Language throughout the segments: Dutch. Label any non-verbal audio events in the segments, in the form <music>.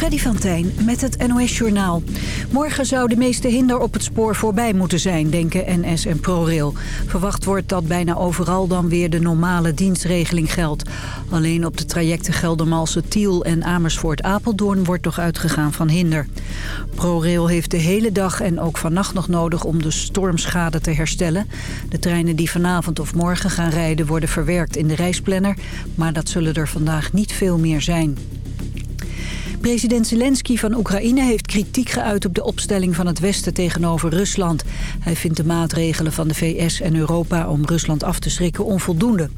Freddy van Tijn met het NOS-journaal. Morgen zou de meeste hinder op het spoor voorbij moeten zijn, denken NS en ProRail. Verwacht wordt dat bijna overal dan weer de normale dienstregeling geldt. Alleen op de trajecten Geldermalsen-Tiel en Amersfoort-Apeldoorn wordt toch uitgegaan van hinder. ProRail heeft de hele dag en ook vannacht nog nodig om de stormschade te herstellen. De treinen die vanavond of morgen gaan rijden worden verwerkt in de reisplanner, maar dat zullen er vandaag niet veel meer zijn. President Zelensky van Oekraïne heeft kritiek geuit op de opstelling van het Westen tegenover Rusland. Hij vindt de maatregelen van de VS en Europa om Rusland af te schrikken onvoldoende.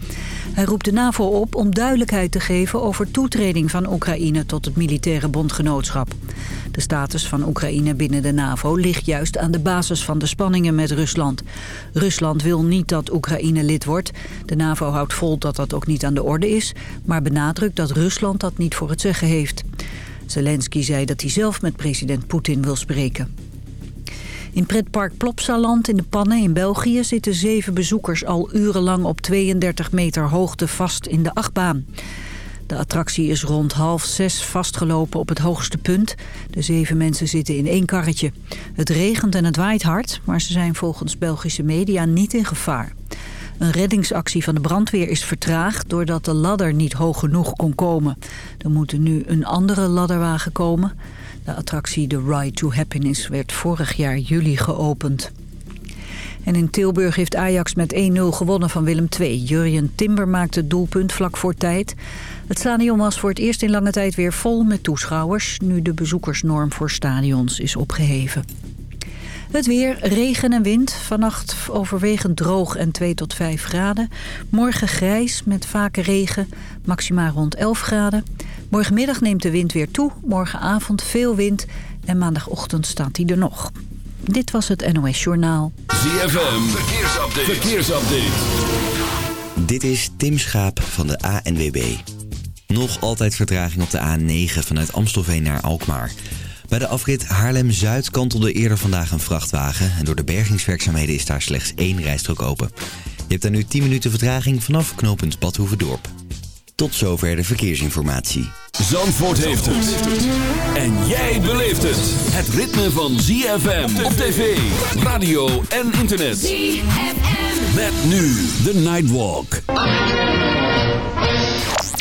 Hij roept de NAVO op om duidelijkheid te geven over toetreding van Oekraïne tot het militaire bondgenootschap. De status van Oekraïne binnen de NAVO ligt juist aan de basis van de spanningen met Rusland. Rusland wil niet dat Oekraïne lid wordt. De NAVO houdt vol dat dat ook niet aan de orde is, maar benadrukt dat Rusland dat niet voor het zeggen heeft. Zelensky zei dat hij zelf met president Poetin wil spreken. In pretpark Plopsaland in de Pannen in België zitten zeven bezoekers al urenlang op 32 meter hoogte vast in de achtbaan. De attractie is rond half zes vastgelopen op het hoogste punt. De zeven mensen zitten in één karretje. Het regent en het waait hard, maar ze zijn volgens Belgische media niet in gevaar. Een reddingsactie van de brandweer is vertraagd doordat de ladder niet hoog genoeg kon komen. Er moet nu een andere ladderwagen komen. De attractie The Ride to Happiness werd vorig jaar juli geopend. En in Tilburg heeft Ajax met 1-0 gewonnen van Willem II. Jurjen Timber maakte het doelpunt vlak voor tijd. Het stadion was voor het eerst in lange tijd weer vol met toeschouwers... nu de bezoekersnorm voor stadions is opgeheven. Het weer, regen en wind. Vannacht overwegend droog en 2 tot 5 graden. Morgen grijs met vaker regen, maximaal rond 11 graden. Morgenmiddag neemt de wind weer toe. Morgenavond veel wind en maandagochtend staat hij er nog. Dit was het NOS Journaal. ZFM, verkeersupdate. verkeersupdate. Dit is Tim Schaap van de ANWB. Nog altijd vertraging op de A9 vanuit Amstelveen naar Alkmaar... Bij de afrit Haarlem-Zuid kantelde eerder vandaag een vrachtwagen... en door de bergingswerkzaamheden is daar slechts één rijstrook open. Je hebt daar nu 10 minuten vertraging vanaf knooppunt Badhoevedorp. Tot zover de verkeersinformatie. Zandvoort heeft het. En jij beleeft het. Het ritme van ZFM op tv, radio en internet. ZFM. Met nu de Nightwalk.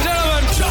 gentlemen,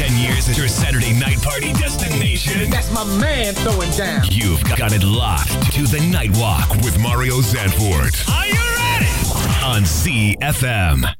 Is your Saturday night party destination. That's my man throwing down. You've got it locked to the Nightwalk with Mario Zandvoort. Are you ready? On CFM.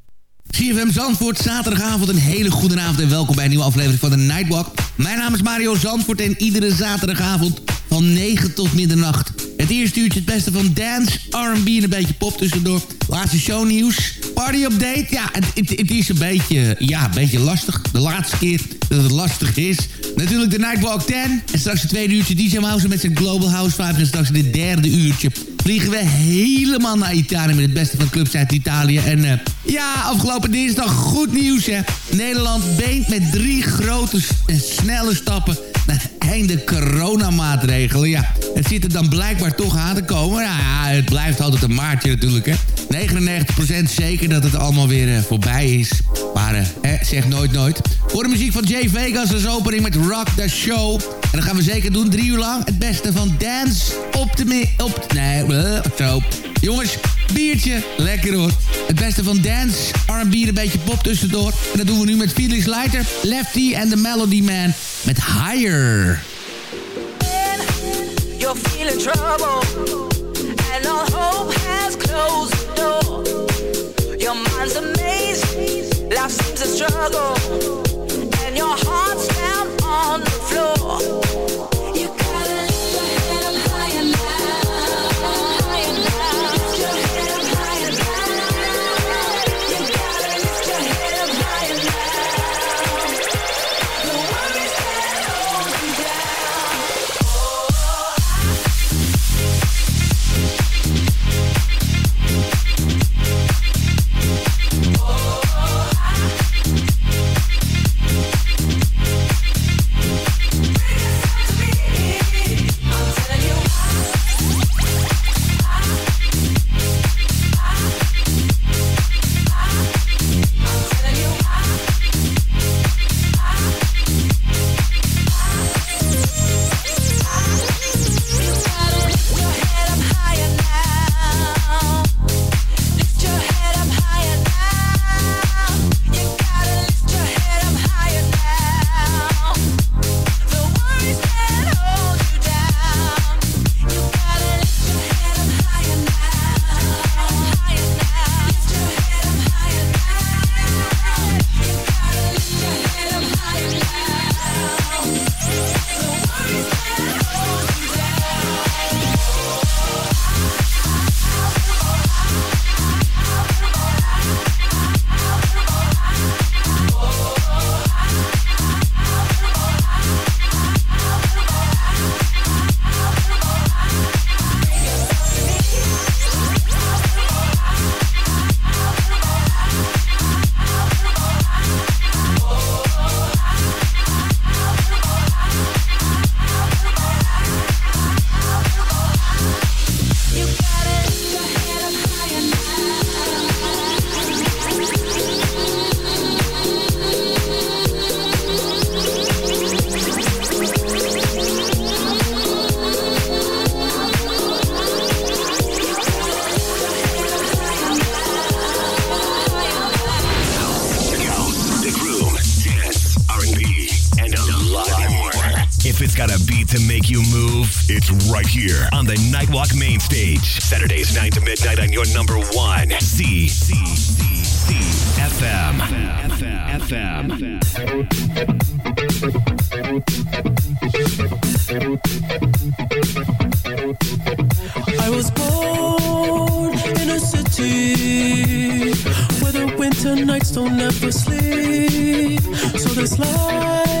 CFM Zandvoort, zaterdagavond een hele goede avond en welkom bij een nieuwe aflevering van de Nightwalk. Mijn naam is Mario Zandvoort en iedere zaterdagavond van 9 tot middernacht. Het eerste uurtje het beste van dance, R&B en een beetje pop tussendoor. Laatste shownieuws, party update. Ja, het, het, het, is een beetje, ja, beetje lastig. De laatste keer dat het lastig is. Natuurlijk de Nightwalk 10. En straks het tweede uurtje DJ Mouse met zijn Global House Vibes. En straks dit derde uurtje vliegen we helemaal naar Italië... met het beste van clubs uit Italië. En uh, ja, afgelopen dinsdag goed nieuws, hè. Nederland beent met drie grote en snelle stappen... einde coronamaatregelen. Ja, het zit er dan blijkbaar toch aan te komen. Ja, het blijft altijd een maartje natuurlijk, hè. 99% zeker dat het allemaal weer uh, voorbij is. Maar uh, zeg nooit nooit. Voor de muziek van Jay Vegas als opening met Rock the Show. En dat gaan we zeker doen, drie uur lang. Het beste van dance op de... Op, nee, zo. Jongens, biertje, lekker hoor. Het beste van dance, R&B, een beetje pop tussendoor. En dat doen we nu met Felix Leiter, Lefty en The Melody Man met Higher. You're feeling trouble And all hope has closed the door Your mind's a maze Life seems a struggle It's got a beat to make you move, it's right here on the Nightwalk main stage. Saturdays 9 to midnight on your number one. C C C C FM. FM. FM. I was born in a city where the winter nights don't ever sleep. So this with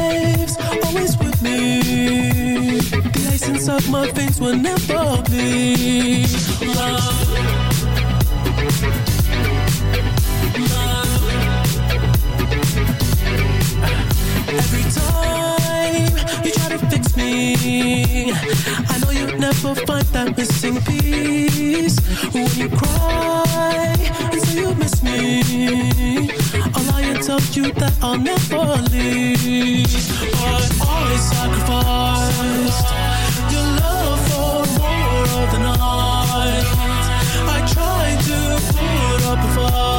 The ice inside my veins will never bleed. Love. Love. Every time you try to fix me, I know you'll never find that missing piece. When you cry and say you miss me, Tell you that I'll never leave. But I sacrificed your love for more of the night. I tried to put up a fight,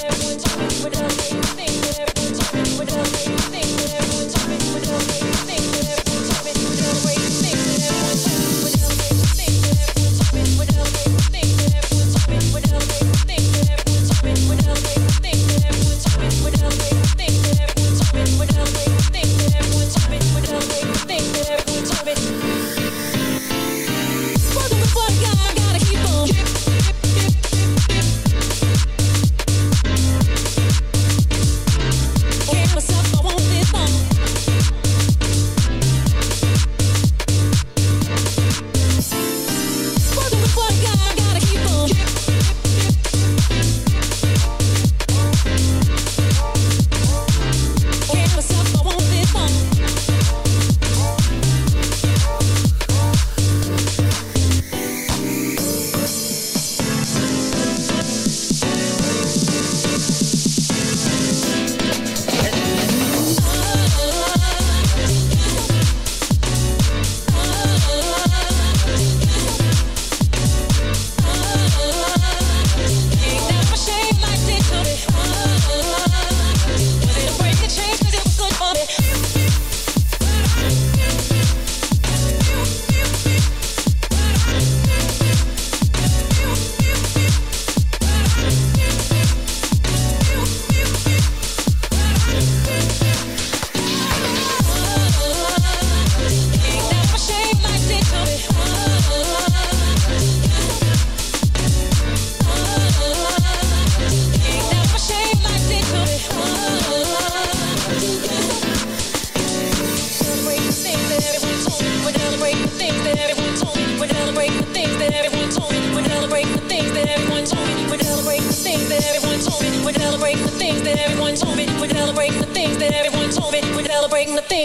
Celebrating the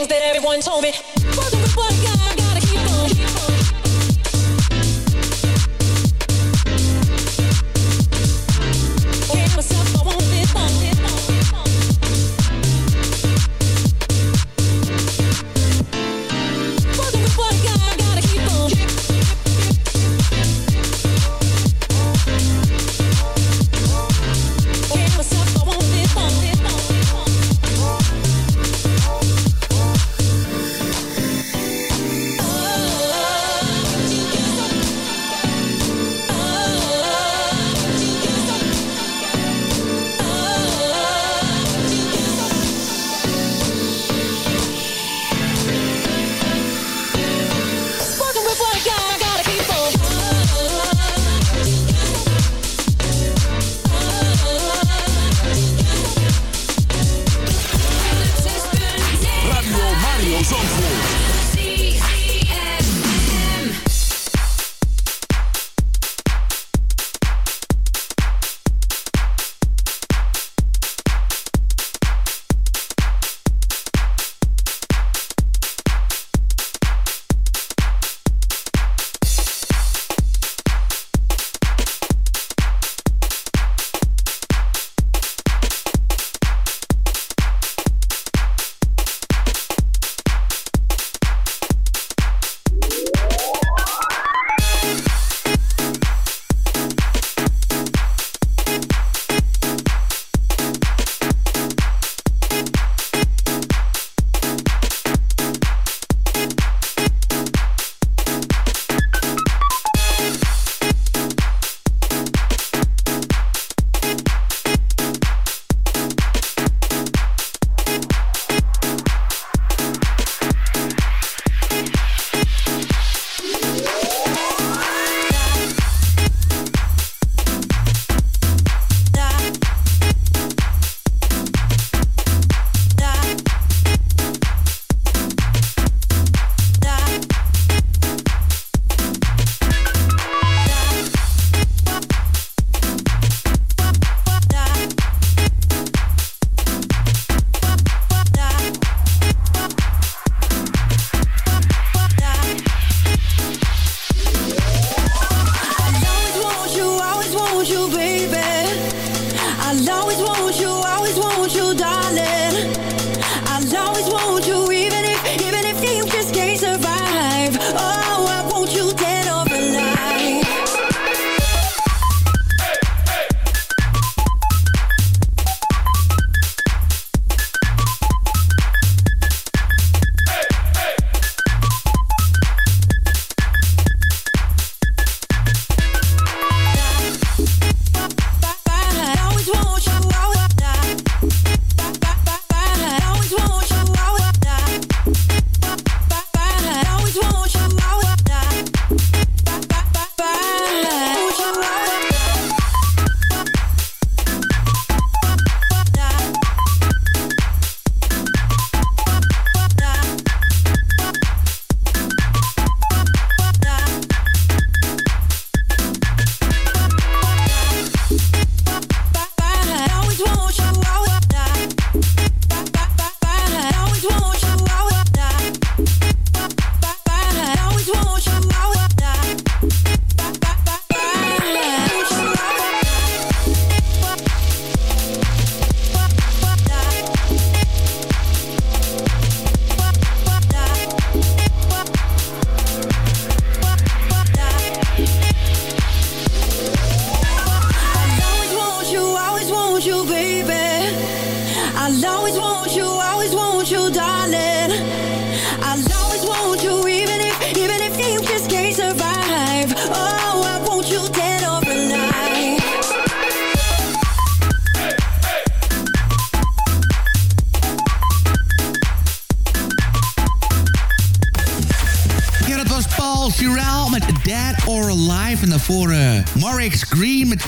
things that everyone told me.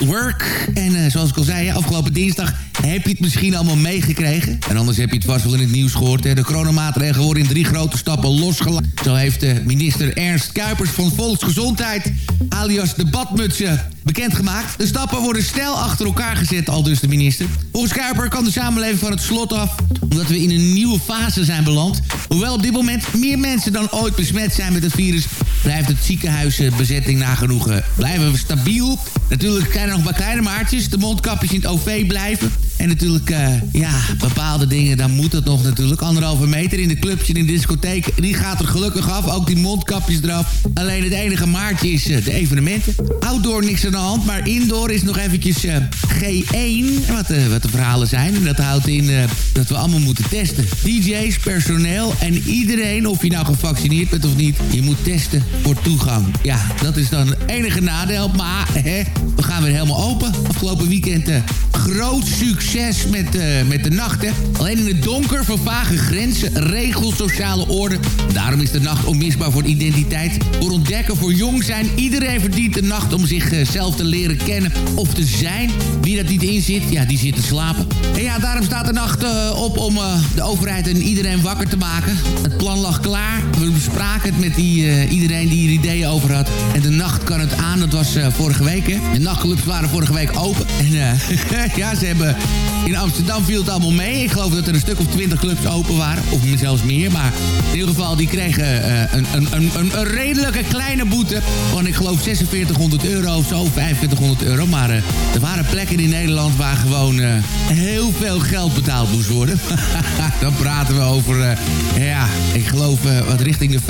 Work. En eh, zoals ik al zei, afgelopen dinsdag heb je het misschien allemaal meegekregen. En anders heb je het vast wel in het nieuws gehoord. Hè. De coronamaatregelen worden in drie grote stappen losgelaten. Zo heeft de minister Ernst Kuipers van Volksgezondheid... alias de badmutsen bekendgemaakt. De stappen worden snel achter elkaar gezet, al dus de minister. Volgens Kuiper kan de samenleving van het slot af... omdat we in een nieuwe fase zijn beland. Hoewel op dit moment meer mensen dan ooit besmet zijn met het virus... blijft het ziekenhuisbezetting nagenoeg eh, blijven we stabiel. Natuurlijk zijn er nog wat kleine maatjes. De mondkapjes in het OV blijven. En natuurlijk, eh, ja, bepaalde dingen, dan moet dat nog natuurlijk. Anderhalve meter in de clubs en in de discotheek. Die gaat er gelukkig af. Ook die mondkapjes eraf. Alleen het enige maartje is eh, de evenementen. Outdoor niks aan de hand. Maar indoor is nog eventjes eh, G1. Wat, wat de verhalen zijn. En dat houdt in dat we allemaal moeten testen. DJ's, personeel en iedereen, of je nou gevaccineerd bent of niet. Je moet testen voor toegang. Ja, dat is dan het enige nadeel. Maar hè, we gaan weer helemaal open. Afgelopen weekend groot succes met, eh, met de nacht. Hè. Alleen in het donker voor vage grenzen, regels, sociale orde. Daarom is de nacht onmisbaar voor identiteit. Voor ontdekken, voor jong zijn. Iedereen verdient de nacht om zichzelf te leren kennen of te zijn. Wie dat niet in zit, ja, die zit te slapen. En ja, daarom staat de nacht eh, op om eh, de overheid en iedereen wakker te maken. Het plan lag klaar. We bespraken het met die, eh, iedereen die er ideeën over had. En de nacht kan het aan. Dat was eh, vorige week, hè. De nachtclubs waren vorige week open. En eh, <laughs> ja, ze hebben... In Amsterdam viel het allemaal mee. Ik geloof dat er een stuk of twintig clubs open waren. Of zelfs meer. Maar in ieder geval, die kregen eh, een, een, een, een, redelijke kleine boete. Van ik geloof 4600 euro of zo. 2500 euro. Maar eh, er waren plekken in Nederland waar gewoon eh, heel veel geld betaald moest worden. <laughs> Dan praten we over... ja, ik geloof wat richting de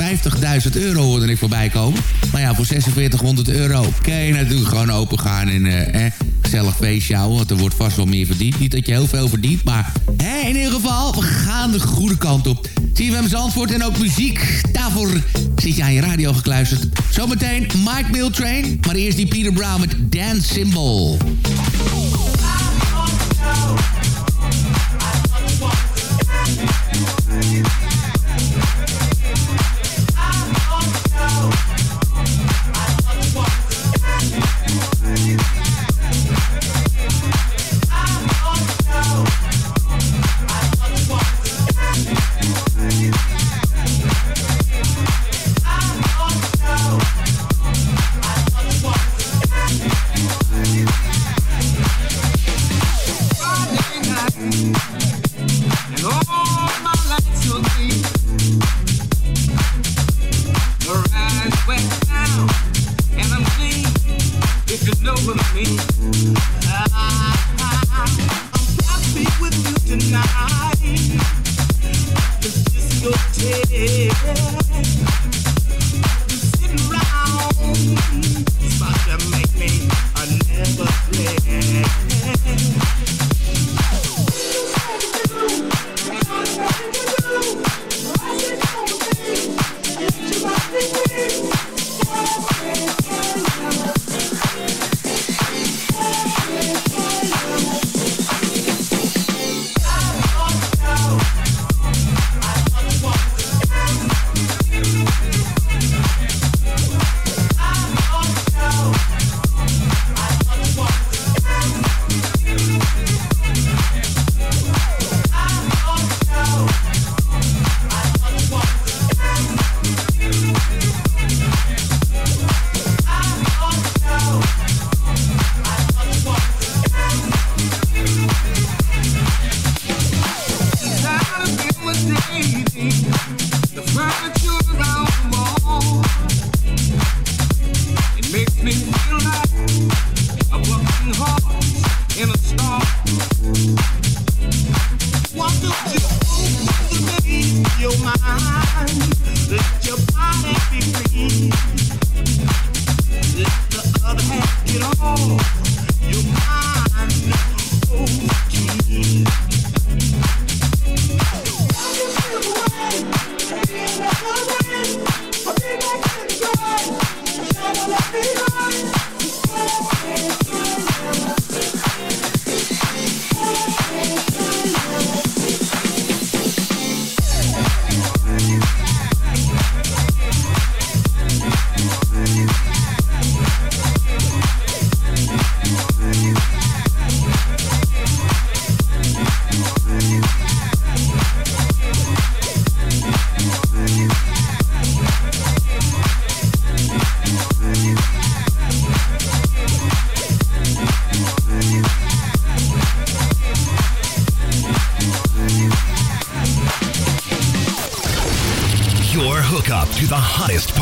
50.000 euro hoorde ik voorbij komen. Maar ja, voor 4600 euro kun je natuurlijk gewoon open gaan en eh, gezellig feestje houden. Want er wordt vast wel meer verdiend. Niet dat je heel veel verdient, maar hè, in ieder geval, we gaan de goede kant op. CFM Zandvoort en ook muziek. Daarvoor zit je aan je radio gekluisterd. Zometeen Mike Miltrain, maar eerst die Peter Brown met Dance Symbol.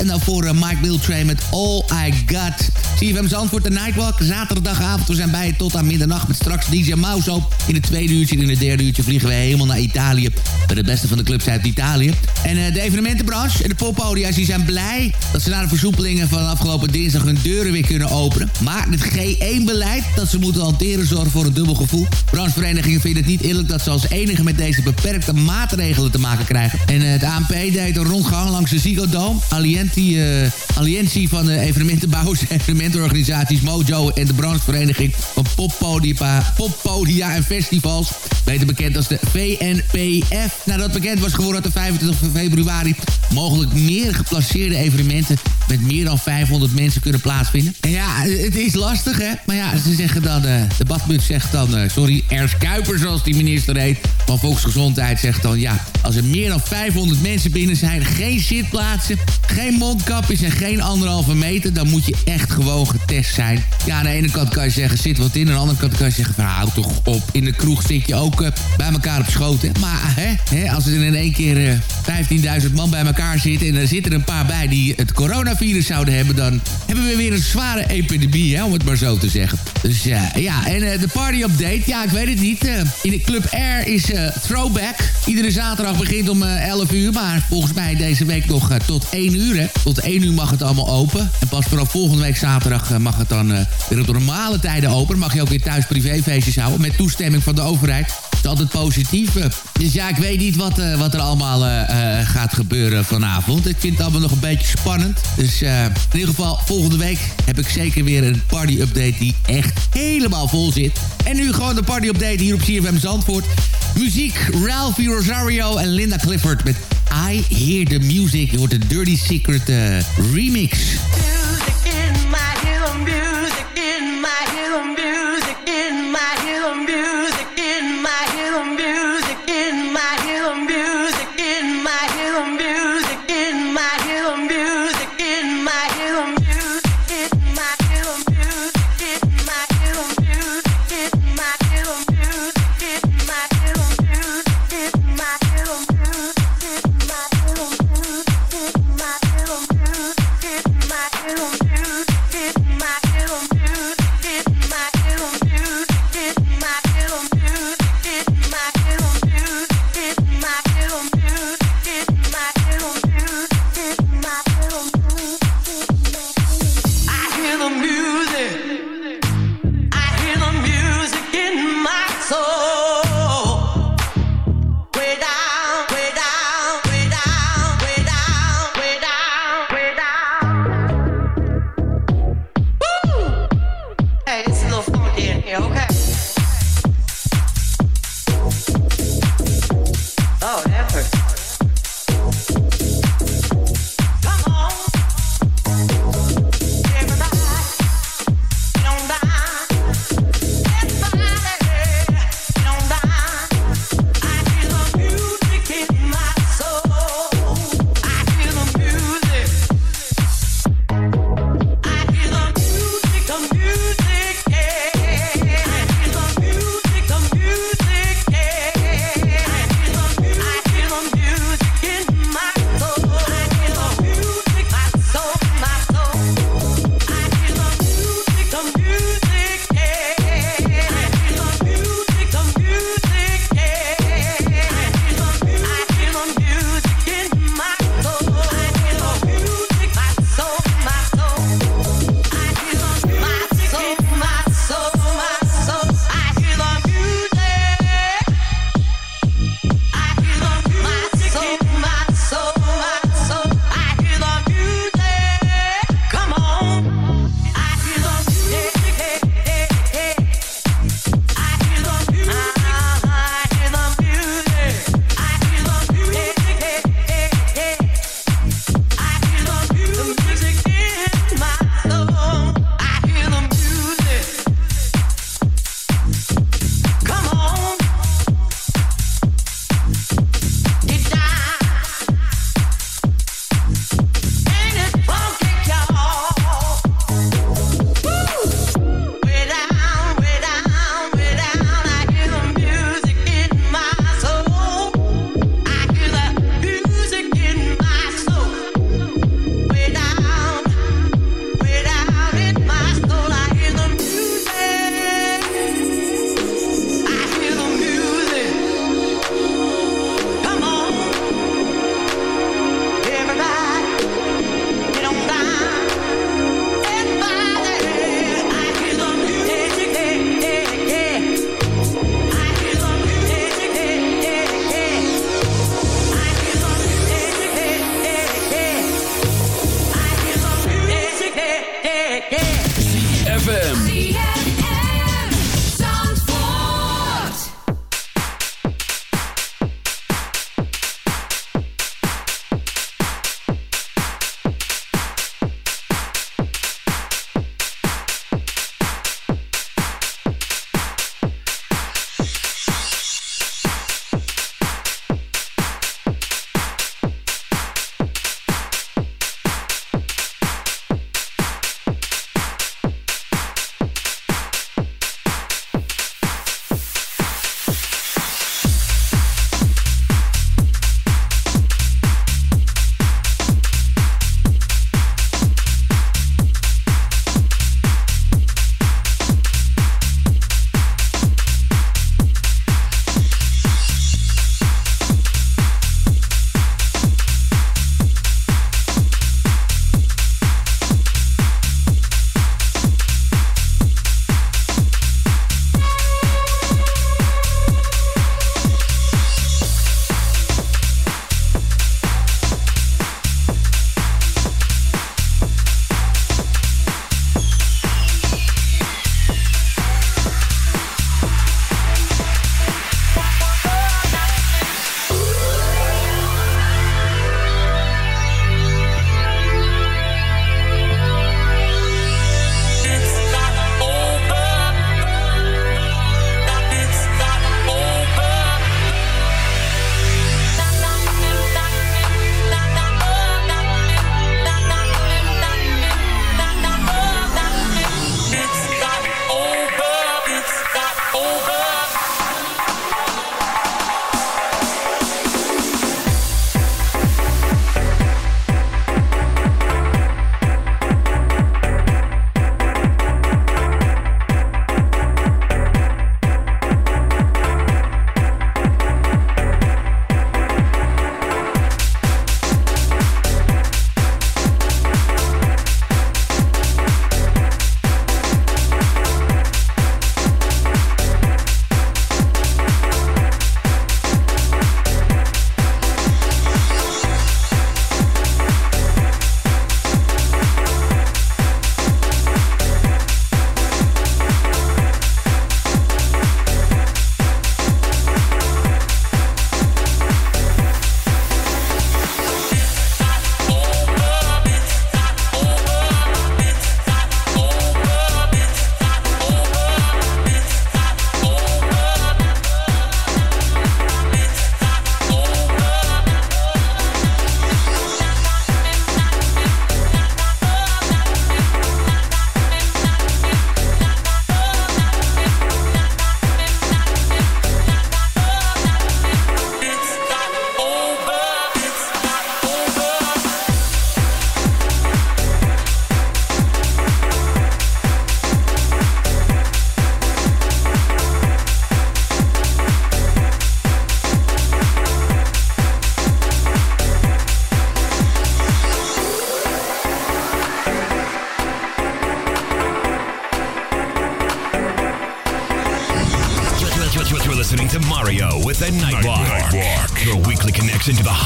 En daarvoor uh, Mike Miltrain met All I Got. CFM Zandvoort, de Nightwalk. Zaterdagavond, we zijn bij tot aan middernacht met straks DJ op. In het tweede uurtje en in het derde uurtje vliegen we helemaal naar Italië. Bij de beste van de clubs uit Italië. En uh, de evenementenbranche en de poppodia's die zijn blij... dat ze na de versoepelingen van afgelopen dinsdag hun deuren weer kunnen openen. Maar het G1-beleid dat ze moeten hanteren zorgt voor een dubbel gevoel. Brancheverenigingen vinden het niet eerlijk dat ze als enige met deze beperkte maatregelen te maken krijgen. En uh, het ANP deed een rondgang langs de Ziggo Dome. Alliantie, uh, alliantie van de evenementenbouwers, <laughs> evenementenorganisaties Mojo en de branchevereniging van poppodia, poppodia en festivals. Beter bekend als de VNPF. Nadat bekend was geworden dat de 25 februari mogelijk meer geplaceerde evenementen met meer dan 500 mensen kunnen plaatsvinden. En ja, het is lastig hè. Maar ja, ze zeggen dan, uh, de badmuts zegt dan, uh, sorry, Ernst zoals die minister heet, van Volksgezondheid zegt dan, ja, als er meer dan 500 mensen binnen zijn, geen zitplaatsen, geen mondkapjes en geen anderhalve meter, dan moet je echt gewoon getest zijn. Ja, aan de ene kant kan je zeggen, zit wat in, aan de andere kant kan je zeggen, van, hou toch op. In de kroeg zit je ook uh, bij elkaar op schoot, hè. Maar hè, hè, als er in één keer 15.000 man bij elkaar zitten en er zitten een paar bij die het coronavirus zouden hebben, dan hebben we weer een zware epidemie, hè, om het maar zo te zeggen. Dus ja, ja en uh, de party update, ja, ik weet het niet. Uh, in de Club R is uh, Throwback. Iedere zaterdag begint om 11 uur, maar volgens mij deze week nog eh, tot 1 uur. Hè. Tot 1 uur mag het allemaal open. En pas vanaf volgende week zaterdag eh, mag het dan eh, weer op normale tijden open. Mag je ook weer thuis privéfeestjes houden. Met toestemming van de overheid. Is altijd positief. Dus ja, ik weet niet wat, eh, wat er allemaal eh, eh, gaat gebeuren vanavond. Ik vind het allemaal nog een beetje spannend. Dus in ieder geval, volgende week heb ik zeker weer een party-update die echt helemaal vol zit. En nu gewoon de party-update hier op CFM Zandvoort. Muziek, Ralphie Rosario en Linda Clifford met I Hear The Music. Je hoort de Dirty Secret remix.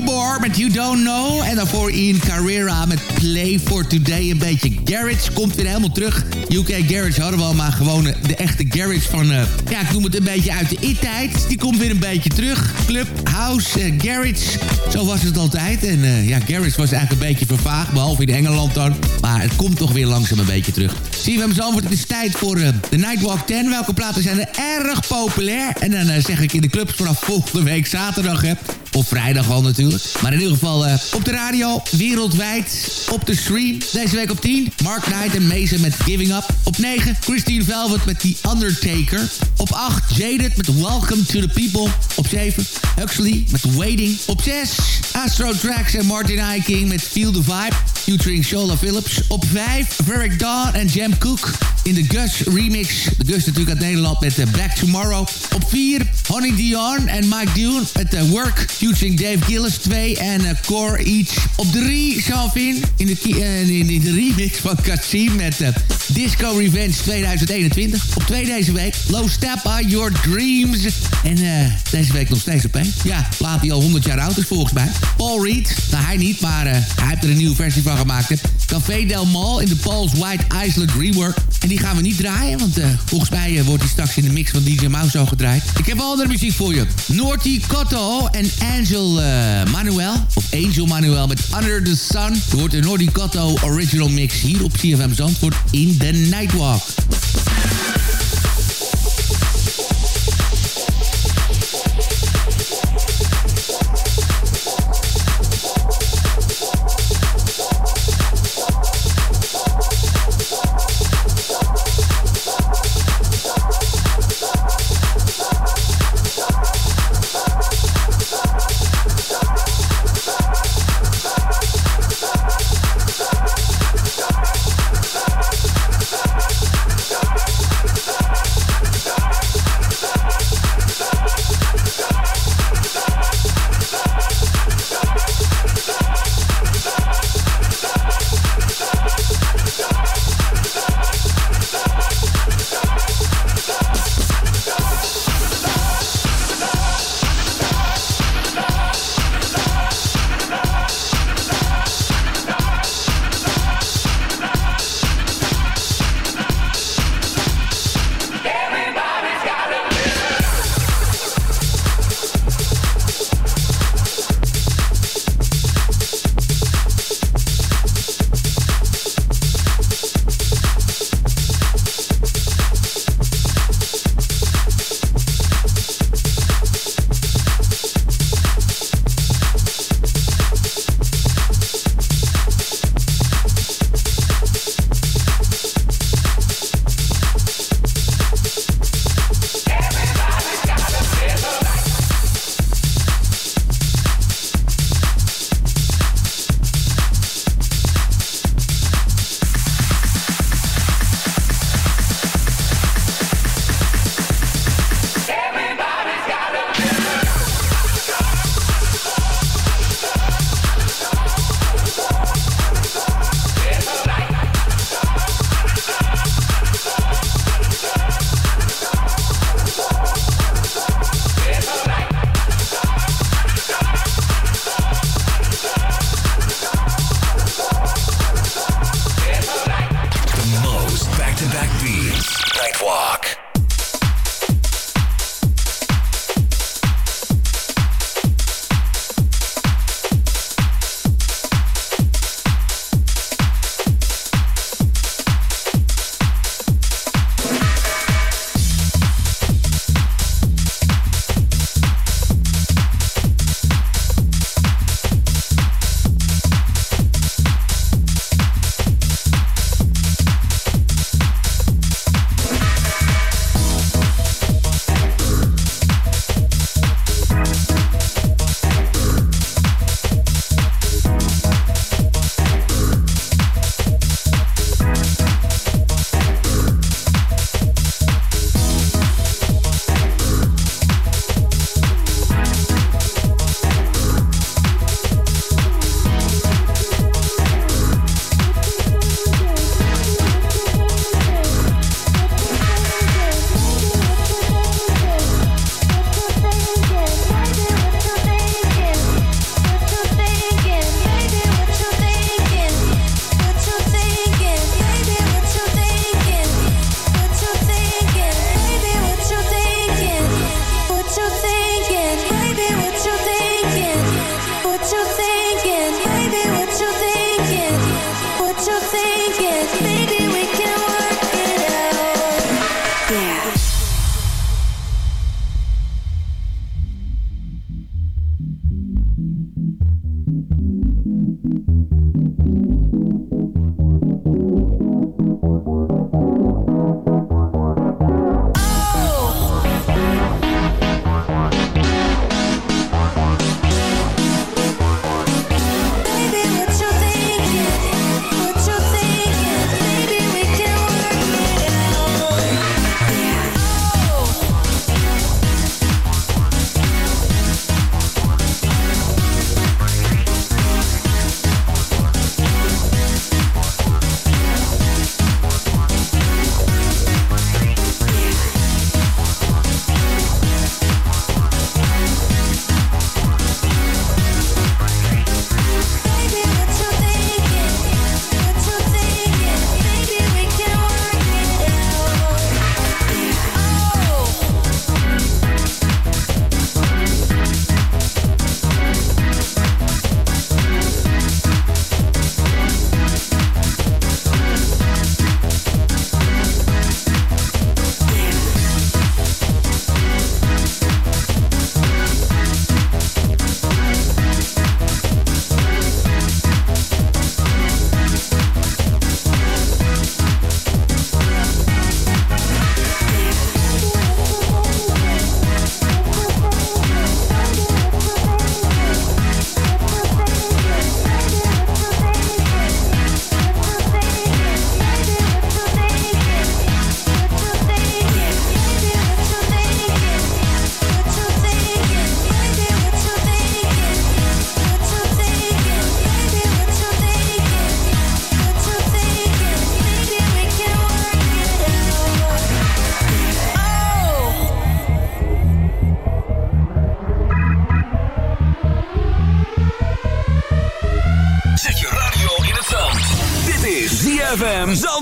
Tibor met You Don't Know. En daarvoor Ian Carrera met Play for Today. Een beetje garage. Komt weer helemaal terug. UK Garage hadden we al, maar gewoon eh, de echte garage van... eh, ja, ik noem het een beetje uit de I-tijd. Die komt weer een beetje terug. Club, house, eh, garage. Zo was het altijd. En ja, garage was eigenlijk een beetje vervaagd. Behalve in Engeland dan. Maar het komt toch weer langzaam een beetje terug. Zie je hem zo, het is tijd voor de Nightwalk 10. Welke platen zijn er erg populair? En dan zeg ik in de clubs vanaf volgende week zaterdag, hè. Of vrijdag wel natuurlijk. Maar in ieder geval eh, op de radio, wereldwijd, op de stream. Deze week op 10, Mark Knight en Mason met Giving Up. Op 9, Christine Velvet met The Undertaker. Op 8, Jaded met Welcome to the People. Op 7, Huxley met Waiting. Op 6, Astro Tracks en Martin King met Feel the Vibe. Featuring Shola Phillips. Op 5, Varric Dawn en Jam Cook in de Gus remix. De Gus natuurlijk uit Nederland met eh, Back Tomorrow. Op 4, Honey Dion en Mike Dune met eh, Work. Featuring Dave Gillis 2 en eh, Core Each. Op 3, Salvin in de, in, de remix van Kasim met eh, Disco Revenge 2021. Op 2 deze week, Low Step on Your Dreams. En deze week nog steeds op één. Ja, plaat die al 100 jaar oud is volgens mij. Paul Reed, nou hij niet, maar hij heeft er een nieuwe versie van gemaakt. Café Del Mal in de Paul's White Island Rework. En die gaan we niet draaien, want eh, volgens mij eh, wordt die straks in de mix van DJ zo gedraaid. Ik heb andere muziek voor je. Norty Cotto en Angel eh, Manuel, of Angel Manuel met Under the Sun. Je hoort de Norty Cotto original mix hier op CFM Zandvoort in The Nightwalk.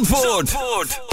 ZFM Zandvoort.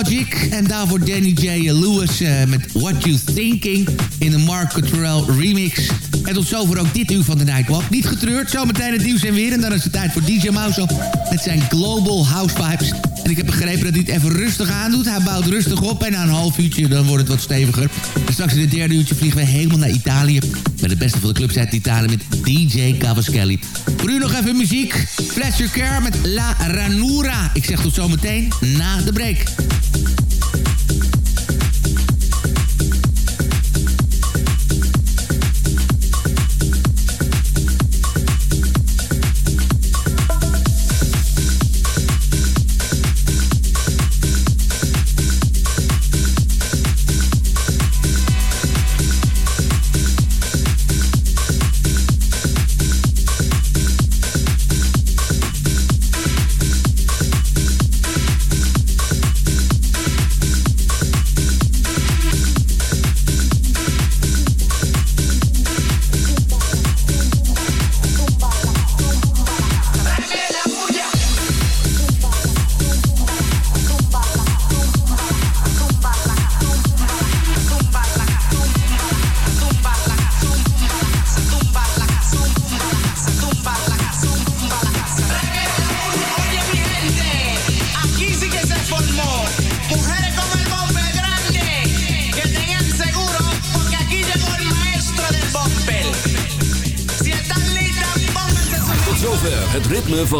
En daarvoor Danny J. Lewis eh, met What You Thinking in de Mark Cottrell remix. En tot zover ook dit uur van de Nightwalk. Niet getreurd, zometeen het nieuws en weer. En dan is het tijd voor DJ Mouse met zijn Global House Vibes. En ik heb begrepen dat hij het even rustig aandoet. Hij bouwt rustig op en na een half uurtje dan wordt het wat steviger. En straks in het derde uurtje vliegen we helemaal naar Italië. Met het beste van de clubs uit Italië met DJ Cavaschelli. Voor u nog even muziek. Pleasure Care met La Ranura. Ik zeg tot zometeen na de break.